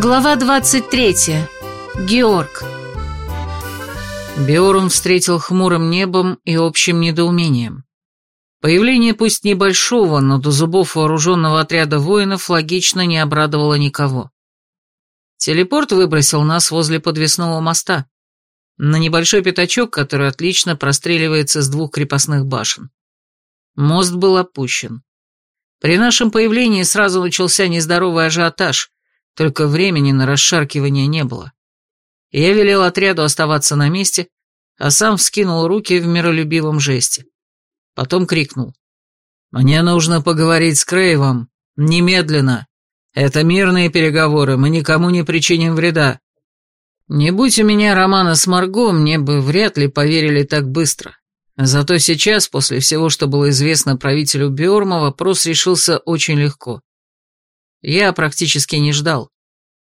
Глава 23. Георг. Биорум встретил хмурым небом и общим недоумением. Появление пусть небольшого, но до зубов вооруженного отряда воинов логично не обрадовало никого. Телепорт выбросил нас возле подвесного моста, на небольшой пятачок, который отлично простреливается с двух крепостных башен. Мост был опущен. При нашем появлении сразу начался нездоровый ажиотаж, только времени на расшаркивание не было. Я велел отряду оставаться на месте, а сам вскинул руки в миролюбивом жесте. Потом крикнул. «Мне нужно поговорить с Крейвом. Немедленно. Это мирные переговоры, мы никому не причиним вреда». Не будь у меня романа с Марго, мне бы вряд ли поверили так быстро. Зато сейчас, после всего, что было известно правителю Биорма, вопрос решился очень легко. Я практически не ждал.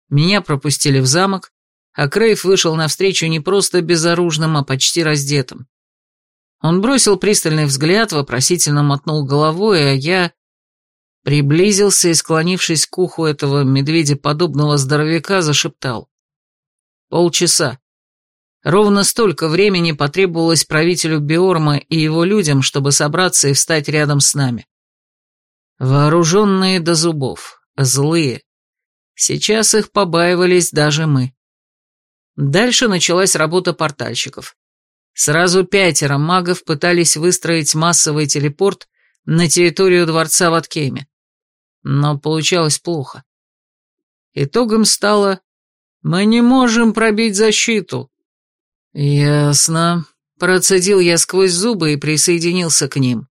Меня пропустили в замок, а Крейв вышел навстречу не просто безоружным, а почти раздетым. Он бросил пристальный взгляд, вопросительно мотнул головой, а я приблизился и, склонившись к уху этого медведеподобного здоровяка, зашептал. Полчаса. Ровно столько времени потребовалось правителю Биорма и его людям, чтобы собраться и встать рядом с нами. Вооруженные до зубов, Злые. Сейчас их побаивались даже мы. Дальше началась работа портальщиков. Сразу пятеро магов пытались выстроить массовый телепорт на территорию дворца в Аткеме. Но получалось плохо. Итогом стало «Мы не можем пробить защиту». «Ясно», — процедил я сквозь зубы и присоединился к ним.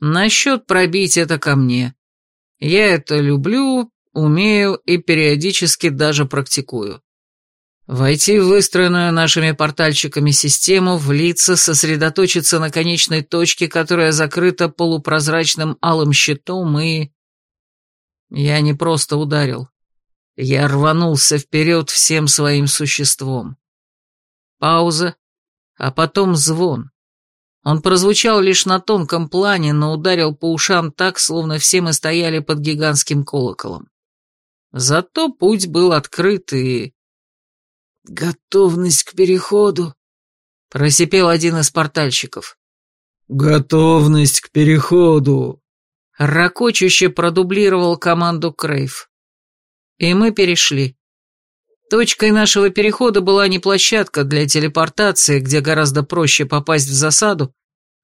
«Насчет пробить это ко мне. Я это люблю, умею и периодически даже практикую. Войти в выстроенную нашими портальщиками систему, влиться, сосредоточиться на конечной точке, которая закрыта полупрозрачным алым щитом, и... Я не просто ударил. Я рванулся вперед всем своим существом. Пауза, а потом звон. Он прозвучал лишь на тонком плане, но ударил по ушам так, словно все мы стояли под гигантским колоколом. Зато путь был открыт и... «Готовность к переходу», — просипел один из портальщиков. «Готовность к переходу», — ракочуще продублировал команду Крейв. И мы перешли. Точкой нашего перехода была не площадка для телепортации, где гораздо проще попасть в засаду,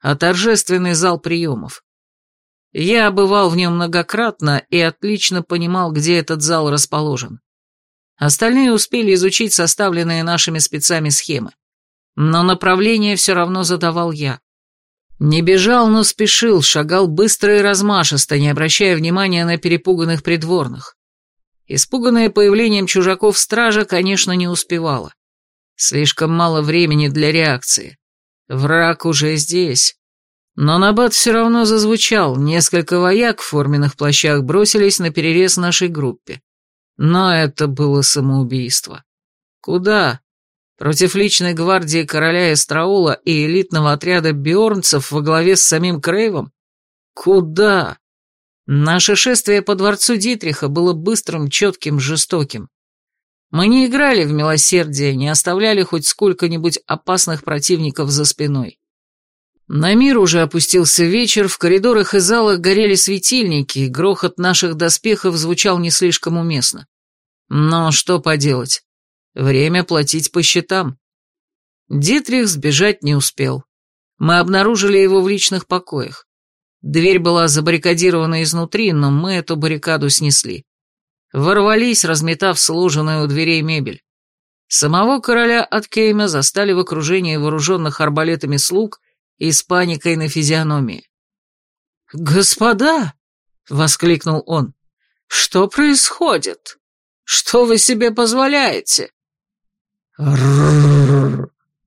а торжественный зал приемов. Я бывал в нем многократно и отлично понимал, где этот зал расположен. Остальные успели изучить составленные нашими спецами схемы. Но направление все равно задавал я. Не бежал, но спешил, шагал быстро и размашисто, не обращая внимания на перепуганных придворных. Испуганная появлением чужаков стража, конечно, не успевала. Слишком мало времени для реакции. Враг уже здесь. Но набат все равно зазвучал, несколько вояк в форменных плащах бросились на перерез нашей группе. Но это было самоубийство. Куда? Против личной гвардии короля Эстраула и элитного отряда биорнцев во главе с самим Крейвом? Куда? Наше шествие по дворцу Дитриха было быстрым, четким, жестоким. Мы не играли в милосердие, не оставляли хоть сколько-нибудь опасных противников за спиной. На мир уже опустился вечер, в коридорах и залах горели светильники, и грохот наших доспехов звучал не слишком уместно. Но что поделать? Время платить по счетам. Дитрих сбежать не успел. Мы обнаружили его в личных покоях. Дверь была забаррикадирована изнутри, но мы эту баррикаду снесли. Ворвались, разметав сложенную у дверей мебель. Самого короля от Кейма застали в окружении вооруженных арбалетами слуг и с паникой на физиономии. «Господа!» — воскликнул он. «Что происходит? Что вы себе позволяете?»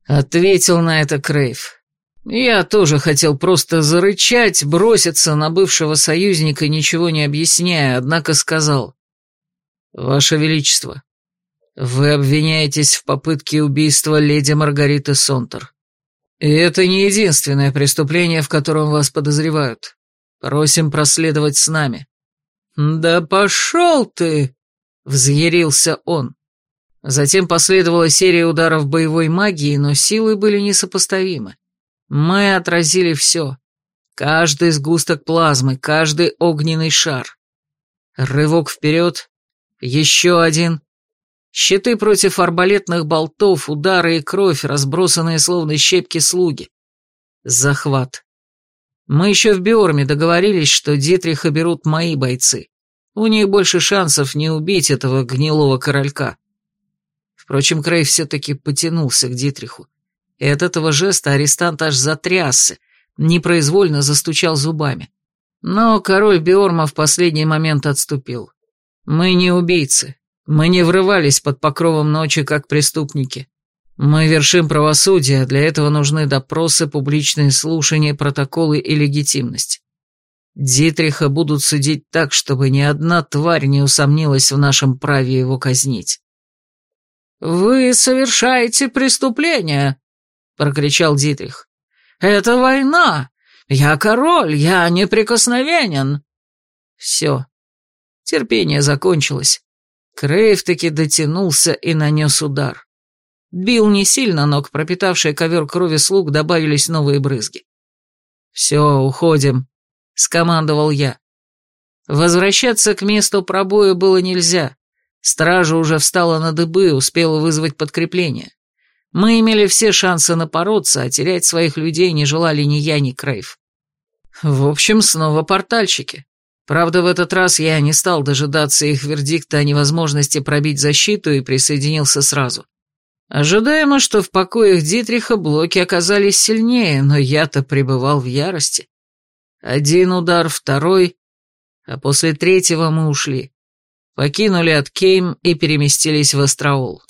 ответил на это Крейв. Я тоже хотел просто зарычать, броситься на бывшего союзника, ничего не объясняя, однако сказал. «Ваше Величество, вы обвиняетесь в попытке убийства леди Маргариты Сонтер. И это не единственное преступление, в котором вас подозревают. Просим проследовать с нами». «Да пошел ты!» Взъярился он. Затем последовала серия ударов боевой магии, но силы были несопоставимы. Мы отразили все. Каждый сгусток плазмы, каждый огненный шар. Рывок вперед, еще один. Щиты против арбалетных болтов, удары и кровь, разбросанные словно щепки слуги. Захват. Мы еще в Биорме договорились, что Дитриха берут мои бойцы. У них больше шансов не убить этого гнилого королька. Впрочем, Крей все-таки потянулся к Дитриху. И от этого жеста арестант аж затрясся, непроизвольно застучал зубами. Но король Биорма в последний момент отступил. Мы не убийцы. Мы не врывались под покровом ночи, как преступники. Мы вершим правосудие, для этого нужны допросы, публичные слушания, протоколы и легитимность. Дитриха будут судить так, чтобы ни одна тварь не усомнилась в нашем праве его казнить. «Вы совершаете преступление!» — прокричал Дитрих. «Это война! Я король, я неприкосновенен!» Все. Терпение закончилось. Крейв таки дотянулся и нанес удар. Бил не сильно, но к пропитавшей ковер крови слуг добавились новые брызги. «Все, уходим», — скомандовал я. Возвращаться к месту пробоя было нельзя. Стража уже встала на дыбы, успела вызвать подкрепление. Мы имели все шансы напороться, а терять своих людей не желали ни я, ни Крейв. В общем, снова портальщики. Правда, в этот раз я не стал дожидаться их вердикта о невозможности пробить защиту и присоединился сразу. Ожидаемо, что в покоях Дитриха блоки оказались сильнее, но я-то пребывал в ярости. Один удар, второй, а после третьего мы ушли. Покинули от Кейм и переместились в Астраол.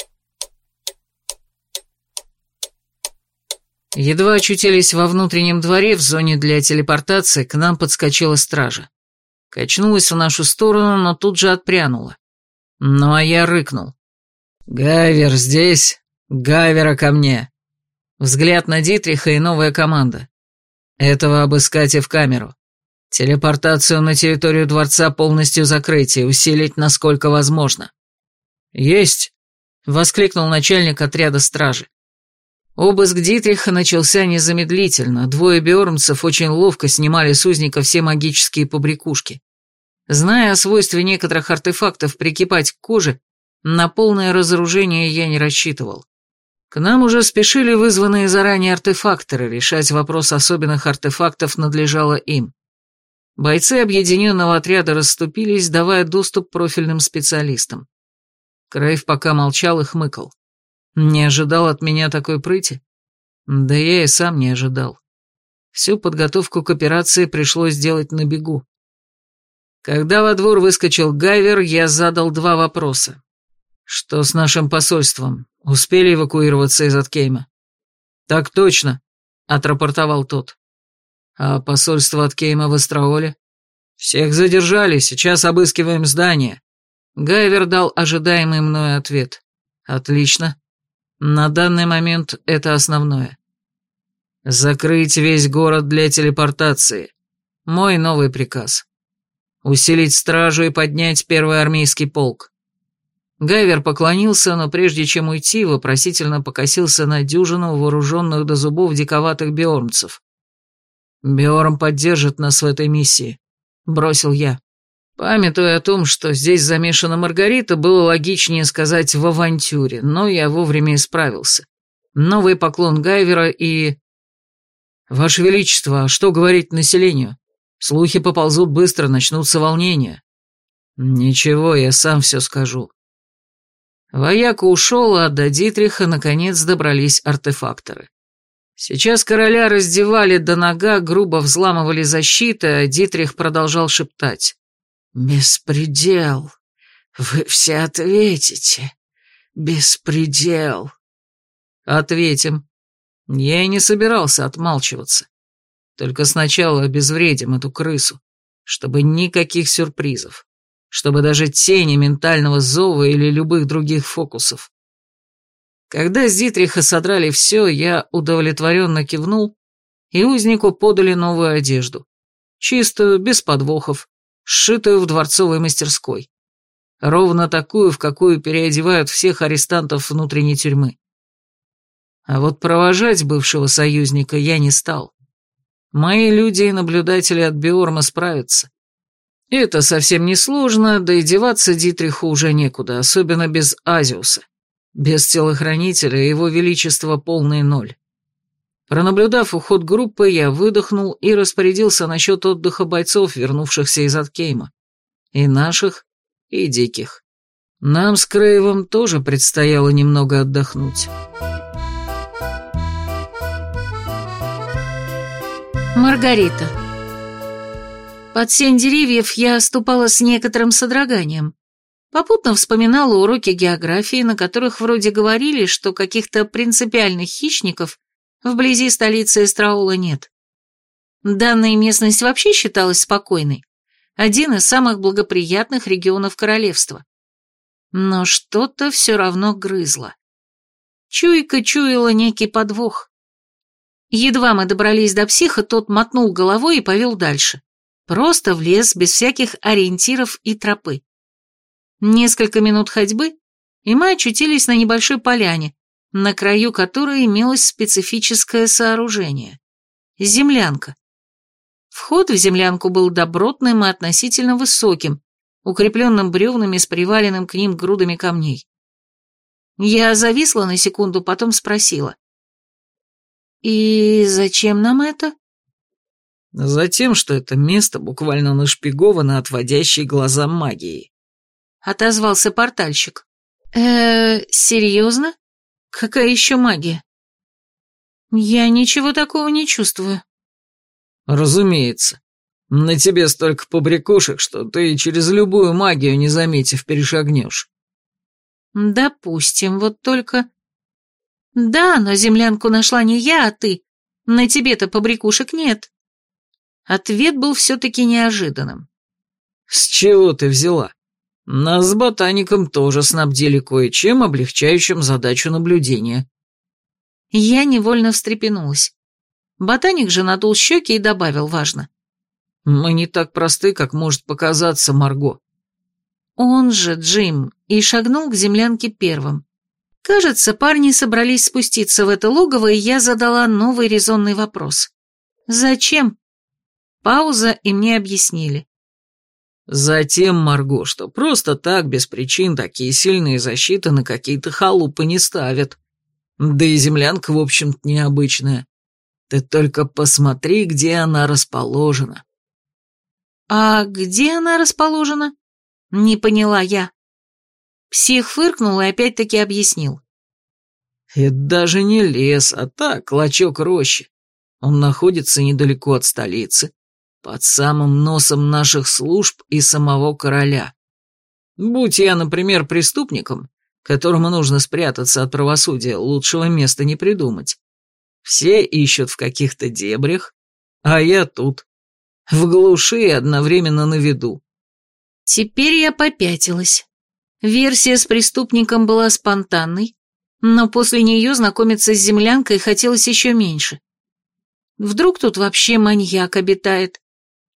Едва очутились во внутреннем дворе в зоне для телепортации, к нам подскочила стража. Качнулась в нашу сторону, но тут же отпрянула. Ну а я рыкнул. «Гайвер здесь? Гайвера ко мне!» Взгляд на Дитриха и новая команда. «Этого обыскать и в камеру. Телепортацию на территорию дворца полностью закрыть и усилить насколько возможно». «Есть!» — воскликнул начальник отряда стражи. Обыск Дитриха начался незамедлительно, двое биормцев очень ловко снимали с узника все магические побрякушки. Зная о свойстве некоторых артефактов прикипать к коже, на полное разоружение я не рассчитывал. К нам уже спешили вызванные заранее артефакторы, решать вопрос особенных артефактов надлежало им. Бойцы объединенного отряда расступились, давая доступ профильным специалистам. Крейв пока молчал и хмыкал. Не ожидал от меня такой прыти? Да я и сам не ожидал. Всю подготовку к операции пришлось сделать на бегу. Когда во двор выскочил Гайвер, я задал два вопроса. Что с нашим посольством? Успели эвакуироваться из Аткейма? Так точно, отрапортовал тот. А посольство Аткейма в Астраоле? Всех задержали, сейчас обыскиваем здание. Гайвер дал ожидаемый мною ответ. Отлично. На данный момент это основное. Закрыть весь город для телепортации. Мой новый приказ. Усилить стражу и поднять первый армейский полк. Гайвер поклонился, но прежде чем уйти, вопросительно покосился на дюжину вооруженных до зубов диковатых биормцев. «Биорм поддержит нас в этой миссии», — бросил я. Памятуя о том, что здесь замешана Маргарита, было логичнее сказать «в авантюре», но я вовремя исправился. Новый поклон Гайвера и... «Ваше Величество, а что говорить населению? Слухи поползут быстро, начнутся волнения». «Ничего, я сам все скажу». Вояка ушел, а до Дитриха наконец добрались артефакторы. Сейчас короля раздевали до нога, грубо взламывали защиты, а Дитрих продолжал шептать. «Беспредел! Вы все ответите! Беспредел!» «Ответим. Я и не собирался отмалчиваться. Только сначала обезвредим эту крысу, чтобы никаких сюрпризов, чтобы даже тени ментального зова или любых других фокусов. Когда с Дитриха содрали все, я удовлетворенно кивнул, и узнику подали новую одежду. Чистую, без подвохов, сшитую в дворцовой мастерской. Ровно такую, в какую переодевают всех арестантов внутренней тюрьмы. А вот провожать бывшего союзника я не стал. Мои люди и наблюдатели от Биорма справятся. Это совсем не сложно, да и деваться Дитриху уже некуда, особенно без Азиуса. Без телохранителя его величество полный ноль. Пронаблюдав уход группы, я выдохнул и распорядился насчет отдыха бойцов, вернувшихся из Аткейма. И наших, и диких. Нам с Крейвом тоже предстояло немного отдохнуть. Маргарита. Под сень деревьев я ступала с некоторым содроганием. Попутно вспоминала уроки географии, на которых вроде говорили, что каких-то принципиальных хищников вблизи столицы Эстраула нет. Данная местность вообще считалась спокойной, один из самых благоприятных регионов королевства. Но что-то все равно грызло. Чуйка чуяла некий подвох. Едва мы добрались до психа, тот мотнул головой и повел дальше. Просто в лес, без всяких ориентиров и тропы. Несколько минут ходьбы, и мы очутились на небольшой поляне, на краю которой имелось специфическое сооружение. Землянка. Вход в землянку был добротным и относительно высоким, укрепленным бревнами с приваленным к ним грудами камней. Я зависла на секунду, потом спросила. «И зачем нам это?» «Затем, что это место буквально нашпиговано отводящей глаза магией», — отозвался портальщик. э серьезно? Какая еще магия?» «Я ничего такого не чувствую». «Разумеется. На тебе столько побрякушек, что ты через любую магию, не заметив, перешагнешь». «Допустим, вот только...» «Да, но землянку нашла не я, а ты. На тебе-то побрякушек нет». Ответ был все-таки неожиданным. «С чего ты взяла? Нас с ботаником тоже снабдили кое-чем, облегчающим задачу наблюдения». Я невольно встрепенулась. Ботаник же надул щеки и добавил важно. «Мы не так просты, как может показаться Марго». Он же, Джим, и шагнул к землянке первым. Кажется, парни собрались спуститься в это логово, и я задала новый резонный вопрос. «Зачем?» Пауза, и мне объяснили. «Затем, Марго, что просто так, без причин, такие сильные защиты на какие-то халупы не ставят. Да и землянка, в общем-то, необычная. Ты только посмотри, где она расположена». «А где она расположена?» Не поняла я. Псих фыркнул и опять-таки объяснил. «Это даже не лес, а так, клочок рощи. Он находится недалеко от столицы, под самым носом наших служб и самого короля. Будь я, например, преступником, которому нужно спрятаться от правосудия, лучшего места не придумать. Все ищут в каких-то дебрях, а я тут, в глуши одновременно на виду. Теперь я попятилась. Версия с преступником была спонтанной, но после нее знакомиться с землянкой хотелось еще меньше. Вдруг тут вообще маньяк обитает?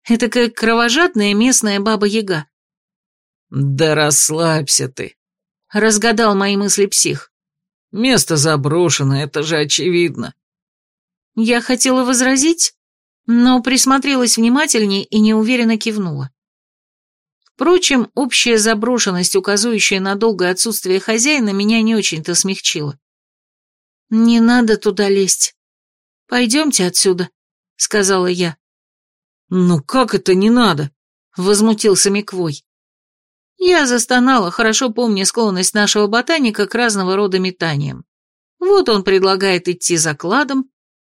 Это как кровожадная местная баба-яга. «Да расслабься ты», — разгадал мои мысли псих. «Место заброшено, это же очевидно». Я хотела возразить, но присмотрелась внимательнее и неуверенно кивнула. Впрочем, общая заброшенность, указывающая на долгое отсутствие хозяина, меня не очень-то смягчила. «Не надо туда лезть. Пойдемте отсюда», — сказала я. «Ну как это не надо?» — возмутился Миквой. Я застонала, хорошо помня склонность нашего ботаника к разного рода метаниям. Вот он предлагает идти закладом,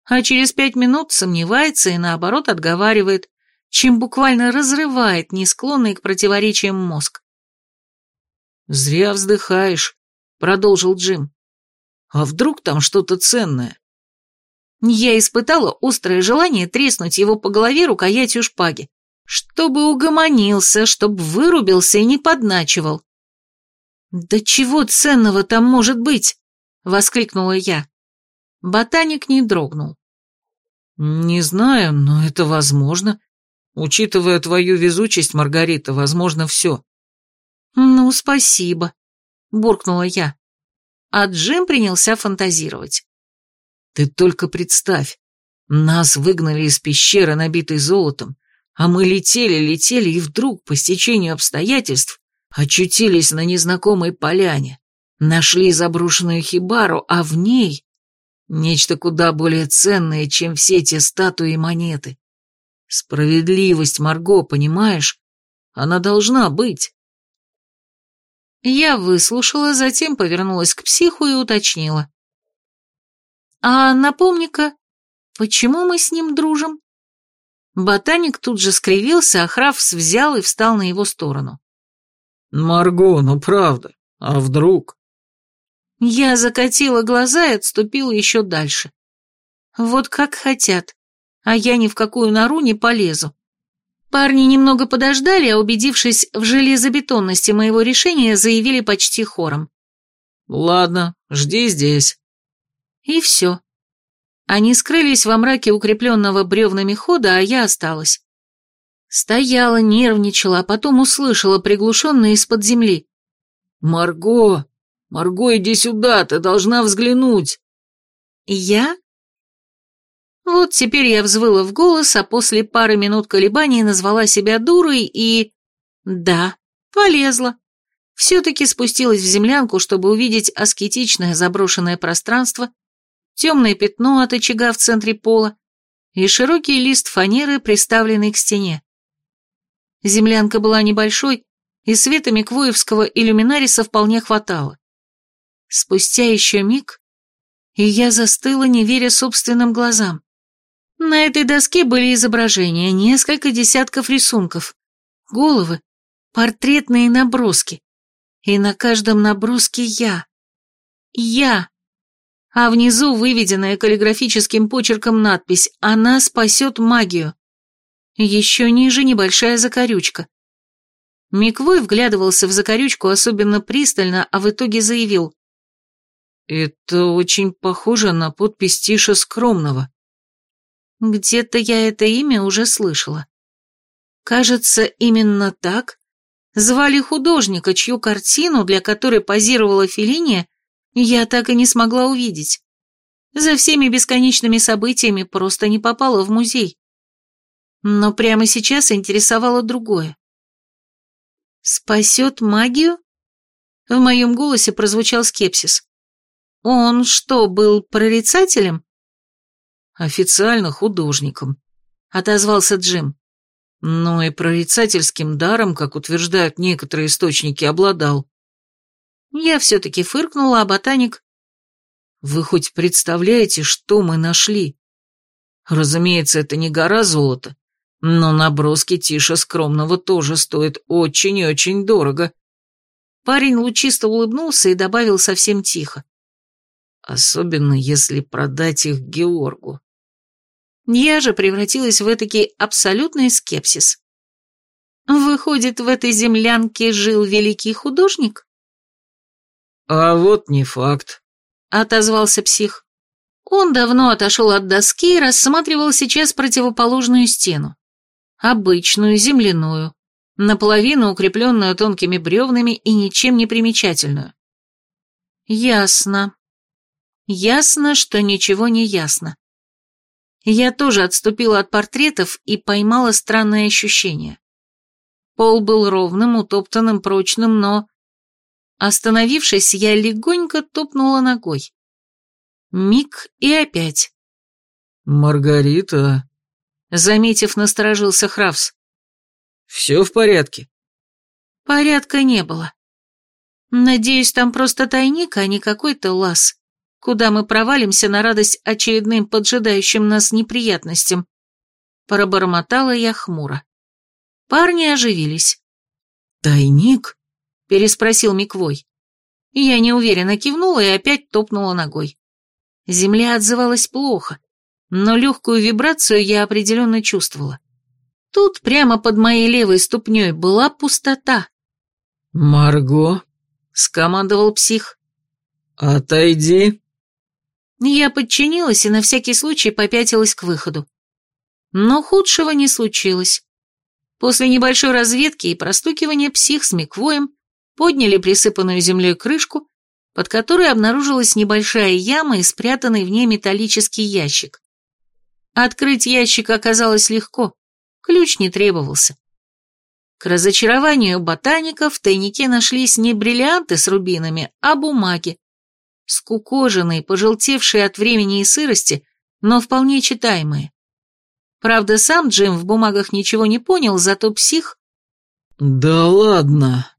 а через пять минут сомневается и наоборот отговаривает, чем буквально разрывает несклонный к противоречиям мозг. «Зря вздыхаешь», — продолжил Джим. «А вдруг там что-то ценное?» Я испытала острое желание треснуть его по голове рукоятью шпаги, чтобы угомонился, чтобы вырубился и не подначивал. «Да чего ценного там может быть?» — воскликнула я. Ботаник не дрогнул. «Не знаю, но это возможно. Учитывая твою везучесть, Маргарита, возможно все. «Ну, спасибо», — буркнула я. А Джим принялся фантазировать. «Ты только представь, нас выгнали из пещеры, набитой золотом, а мы летели-летели и вдруг, по стечению обстоятельств, очутились на незнакомой поляне, нашли заброшенную хибару, а в ней нечто куда более ценное, чем все те статуи и монеты. Справедливость, Марго, понимаешь? Она должна быть. Я выслушала, затем повернулась к психу и уточнила. «А напомни-ка, почему мы с ним дружим?» Ботаник тут же скривился, а Храфс взял и встал на его сторону. «Марго, ну правда, а вдруг?» Я закатила глаза и отступила еще дальше. Вот как хотят, а я ни в какую нору не полезу. Парни немного подождали, а убедившись в железобетонности моего решения, заявили почти хором. «Ладно, жди здесь». И все. Они скрылись во мраке укрепленного бревнами хода, а я осталась. Стояла, нервничала, а потом услышала приглушенное из-под земли. «Марго! Марго, иди сюда, ты должна взглянуть!» «Я?» Вот теперь я взвыла в голос, а после пары минут колебаний назвала себя дурой и... Да, полезла. Все-таки спустилась в землянку, чтобы увидеть аскетичное заброшенное пространство, темное пятно от очага в центре пола и широкий лист фанеры, приставленный к стене. Землянка была небольшой, и света Миквоевского иллюминариса вполне хватало. Спустя еще миг, и я застыла, не веря собственным глазам. На этой доске были изображения, несколько десятков рисунков, головы, портретные наброски. И на каждом наброске я. Я. А внизу выведенная каллиграфическим почерком надпись «Она спасет магию». Еще ниже небольшая закорючка. Миквой вглядывался в закорючку особенно пристально, а в итоге заявил. «Это очень похоже на подпись Тиша Скромного». Где-то я это имя уже слышала. Кажется, именно так звали художника, чью картину, для которой позировала Феллиния, я так и не смогла увидеть. За всеми бесконечными событиями просто не попала в музей. Но прямо сейчас интересовало другое. «Спасет магию?» В моем голосе прозвучал скепсис. «Он что, был прорицателем?» официально художником», — отозвался Джим. Но и прорицательским даром, как утверждают некоторые источники, обладал. Я все-таки фыркнула, а ботаник... Вы хоть представляете, что мы нашли? Разумеется, это не гора золота, но наброски Тиша Скромного тоже стоят очень и очень дорого. Парень лучисто улыбнулся и добавил совсем тихо. Особенно, если продать их Георгу. Я же превратилась в этакий абсолютный скепсис. Выходит, в этой землянке жил великий художник? А вот не факт, отозвался псих. Он давно отошел от доски и рассматривал сейчас противоположную стену. Обычную, земляную, наполовину укрепленную тонкими бревнами и ничем не примечательную. Ясно. Ясно, что ничего не ясно. Я тоже отступила от портретов и поймала странное ощущение. Пол был ровным, утоптанным, прочным, но... Остановившись, я легонько топнула ногой. Миг и опять. «Маргарита...» Заметив, насторожился Хравс. «Все в порядке?» Порядка не было. Надеюсь, там просто тайник, а не какой-то лаз куда мы провалимся на радость очередным поджидающим нас неприятностям. Пробормотала я хмуро. Парни оживились. «Тайник?» — переспросил Миквой. Я неуверенно кивнула и опять топнула ногой. Земля отзывалась плохо, но легкую вибрацию я определенно чувствовала. Тут прямо под моей левой ступней была пустота. «Марго?» — скомандовал псих. «Отойди». Я подчинилась и на всякий случай попятилась к выходу. Но худшего не случилось. После небольшой разведки и простукивания псих с Миквоем подняли присыпанную землей крышку, под которой обнаружилась небольшая яма и спрятанный в ней металлический ящик. Открыть ящик оказалось легко, ключ не требовался. К разочарованию ботаников в тайнике нашлись не бриллианты с рубинами, а бумаги. Скукоженные, пожелтевшие от времени и сырости, но вполне читаемые. Правда, сам Джим в бумагах ничего не понял, зато псих... «Да ладно!»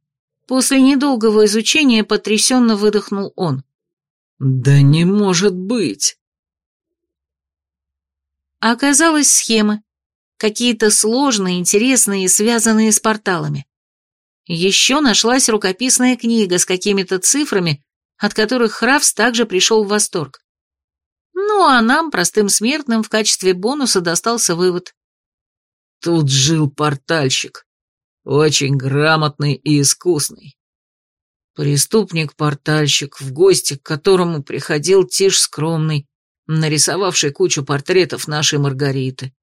После недолгого изучения потрясенно выдохнул он. «Да не может быть!» Оказалось, схемы. Какие-то сложные, интересные и связанные с порталами. Еще нашлась рукописная книга с какими-то цифрами, от которых Хравс также пришел в восторг. Ну, а нам, простым смертным, в качестве бонуса достался вывод. Тут жил портальщик. Очень грамотный и искусный. Преступник-портальщик, в гости к которому приходил Тиш Скромный, нарисовавший кучу портретов нашей Маргариты.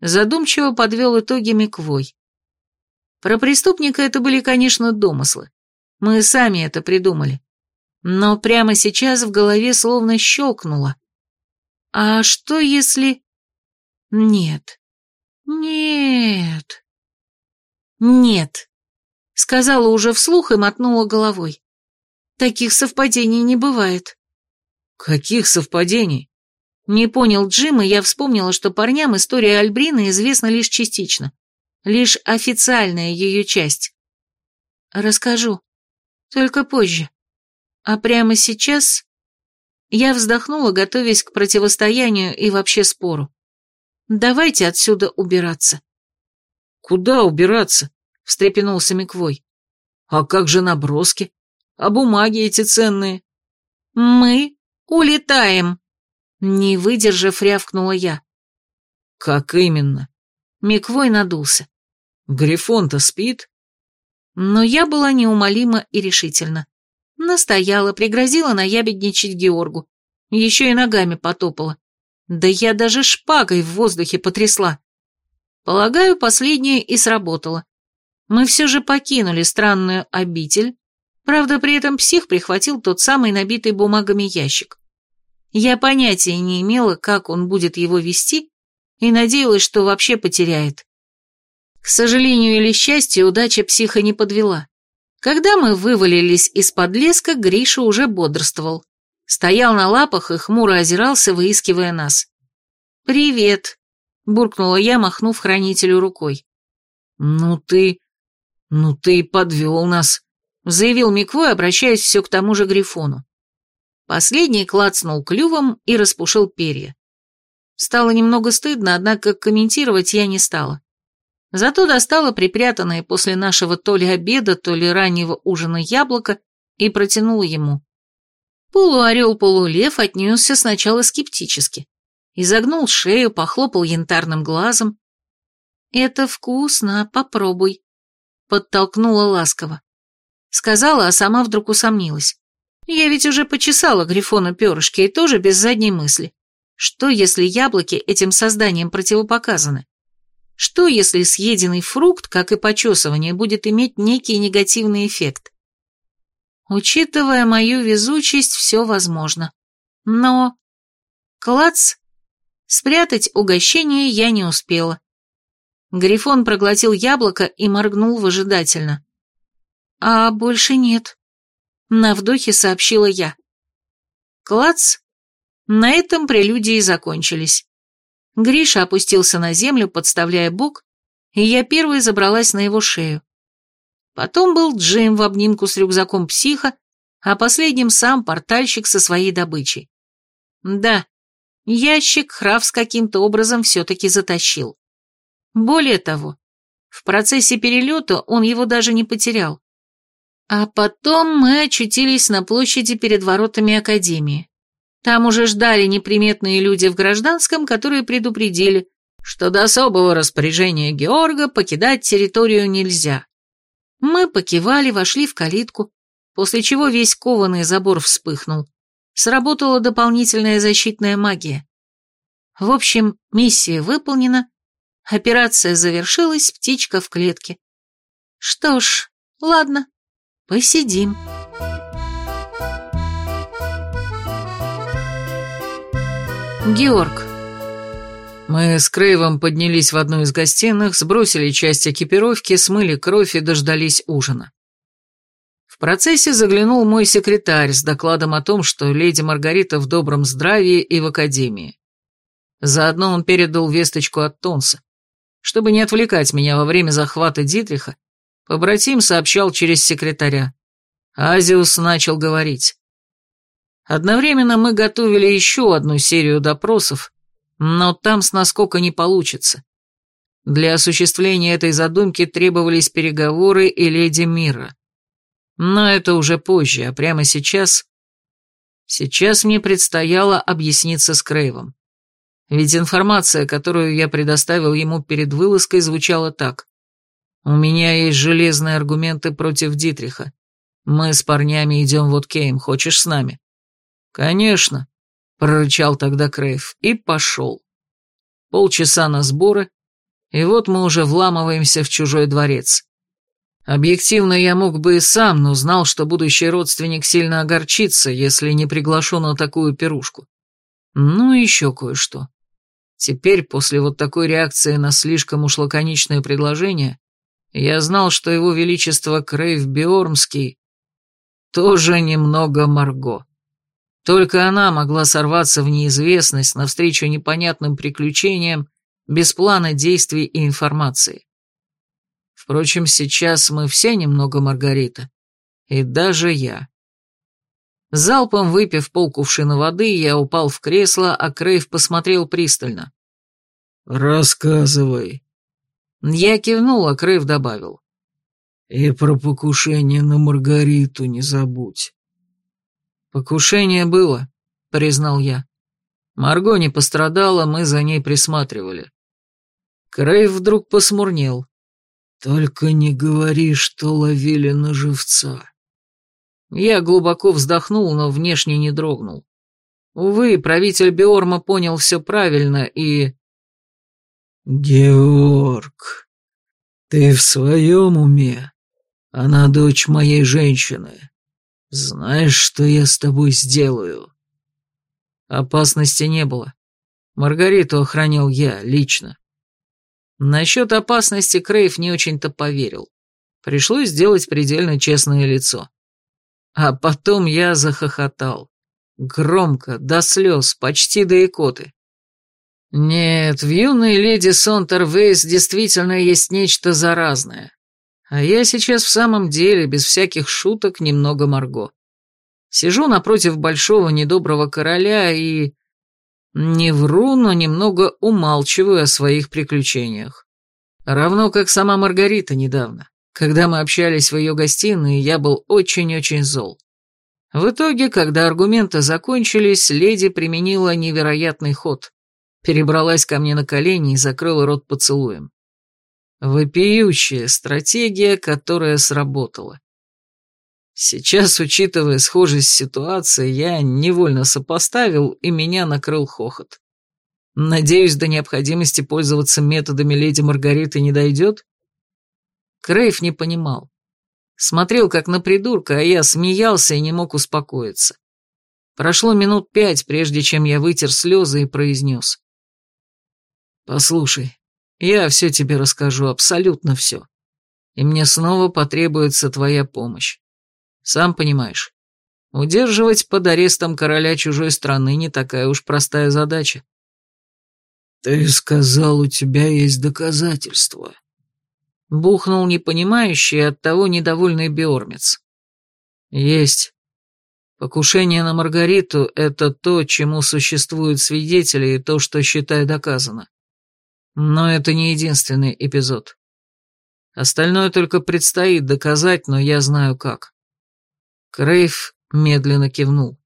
Задумчиво подвел итоги Миквой. Про преступника это были, конечно, домыслы. Мы сами это придумали. Но прямо сейчас в голове словно щелкнуло. А что если... Нет. Нет. Нет. Сказала уже вслух и мотнула головой. Таких совпадений не бывает. Каких совпадений? Не понял Джим, и я вспомнила, что парням история Альбрины известна лишь частично. Лишь официальная ее часть. Расскажу. Только позже. А прямо сейчас... Я вздохнула, готовясь к противостоянию и вообще спору. Давайте отсюда убираться. Куда убираться? Встрепенулся Миквой. А как же наброски? А бумаги эти ценные? Мы улетаем. Не выдержав, рявкнула я. Как именно? Миквой надулся. Грифон-то спит? Но я была неумолима и решительна. Настояла, пригрозила наябедничать Георгу. Еще и ногами потопала. Да я даже шпагой в воздухе потрясла. Полагаю, последнее и сработало. Мы все же покинули странную обитель, правда, при этом псих прихватил тот самый набитый бумагами ящик. Я понятия не имела, как он будет его вести, и надеялась, что вообще потеряет. К сожалению или счастью, удача психа не подвела. Когда мы вывалились из-под леска, Гриша уже бодрствовал. Стоял на лапах и хмуро озирался, выискивая нас. «Привет», — буркнула я, махнув хранителю рукой. «Ну ты... ну ты и подвел нас», — заявил Миквой, обращаясь все к тому же Грифону. Последний клацнул клювом и распушил перья. Стало немного стыдно, однако комментировать я не стала. Зато достала припрятанное после нашего то ли обеда, то ли раннего ужина яблоко и протянула ему. Полуорел-полулев отнесся сначала скептически. Изогнул шею, похлопал янтарным глазом. «Это вкусно, попробуй», — подтолкнула ласково. Сказала, а сама вдруг усомнилась. Я ведь уже почесала Грифона перышки и тоже без задней мысли. Что, если яблоки этим созданием противопоказаны? Что, если съеденный фрукт, как и почесывание, будет иметь некий негативный эффект? Учитывая мою везучесть, все возможно. Но... Клац! Спрятать угощение я не успела. Грифон проглотил яблоко и моргнул выжидательно. А больше нет. На вдохе сообщила я. Клац! На этом прелюдии закончились. Гриша опустился на землю, подставляя бок, и я первой забралась на его шею. Потом был Джим в обнимку с рюкзаком психа, а последним сам портальщик со своей добычей. Да, ящик Храф с каким-то образом все-таки затащил. Более того, в процессе перелета он его даже не потерял. А потом мы очутились на площади перед воротами Академии. Там уже ждали неприметные люди в гражданском, которые предупредили, что до особого распоряжения Георга покидать территорию нельзя. Мы покивали, вошли в калитку, после чего весь кованый забор вспыхнул. Сработала дополнительная защитная магия. В общем, миссия выполнена, операция завершилась, птичка в клетке. Что ж, ладно. Посидим. Георг. Мы с Крейвом поднялись в одну из гостиных, сбросили часть экипировки, смыли кровь и дождались ужина. В процессе заглянул мой секретарь с докладом о том, что леди Маргарита в добром здравии и в академии. Заодно он передал весточку от Тонса. Чтобы не отвлекать меня во время захвата Дитриха, побратим сообщал через секретаря. Азиус начал говорить. Одновременно мы готовили еще одну серию допросов, но там с наскока не получится. Для осуществления этой задумки требовались переговоры и леди Мира. Но это уже позже, а прямо сейчас... Сейчас мне предстояло объясниться с Крейвом. Ведь информация, которую я предоставил ему перед вылазкой, звучала так. «У меня есть железные аргументы против Дитриха. Мы с парнями идем в Откейм, хочешь с нами?» «Конечно», — прорычал тогда Крейв и пошел. Полчаса на сборы, и вот мы уже вламываемся в чужой дворец. Объективно я мог бы и сам, но знал, что будущий родственник сильно огорчится, если не приглашу на такую пирушку. Ну и еще кое-что. Теперь, после вот такой реакции на слишком уж лаконичное предложение, я знал, что его величество Крейв Биормский тоже немного Марго. Только она могла сорваться в неизвестность навстречу непонятным приключениям без плана действий и информации. Впрочем, сейчас мы все немного Маргарита. И даже я. Залпом выпив полкувшина воды, я упал в кресло, а Крейв посмотрел пристально. «Рассказывай». Я кивнул, а Крейв добавил. «И про покушение на Маргариту не забудь». «Покушение было», — признал я. Марго не пострадала, мы за ней присматривали. Крейв вдруг посмурнел. «Только не говори, что ловили на живца». Я глубоко вздохнул, но внешне не дрогнул. Увы, правитель Биорма понял все правильно и... «Георг, ты в своем уме? Она дочь моей женщины. Знаешь, что я с тобой сделаю?» Опасности не было. Маргариту охранял я лично. Насчет опасности Крейв не очень-то поверил. Пришлось сделать предельно честное лицо. А потом я захохотал. Громко, до слез, почти до икоты. Нет, в юной леди Сонтервейс действительно есть нечто заразное. А я сейчас в самом деле, без всяких шуток, немного Марго. Сижу напротив большого недоброго короля и... Не вру, но немного умалчиваю о своих приключениях. Равно как сама Маргарита недавно. Когда мы общались в ее гостиной, я был очень-очень зол. В итоге, когда аргументы закончились, леди применила невероятный ход. Перебралась ко мне на колени и закрыла рот поцелуем. Вопиющая стратегия, которая сработала. Сейчас, учитывая схожесть ситуации, я невольно сопоставил, и меня накрыл хохот. Надеюсь, до необходимости пользоваться методами леди Маргариты не дойдет? Крейв не понимал. Смотрел, как на придурка, а я смеялся и не мог успокоиться. Прошло минут пять, прежде чем я вытер слезы и произнес. «Послушай, я все тебе расскажу, абсолютно все. И мне снова потребуется твоя помощь. Сам понимаешь, удерживать под арестом короля чужой страны не такая уж простая задача. Ты сказал, у тебя есть доказательства. Бухнул непонимающий и оттого недовольный биормец. Есть. Покушение на Маргариту — это то, чему существуют свидетели и то, что, считай, доказано. Но это не единственный эпизод. Остальное только предстоит доказать, но я знаю как. Крейв медленно кивнул.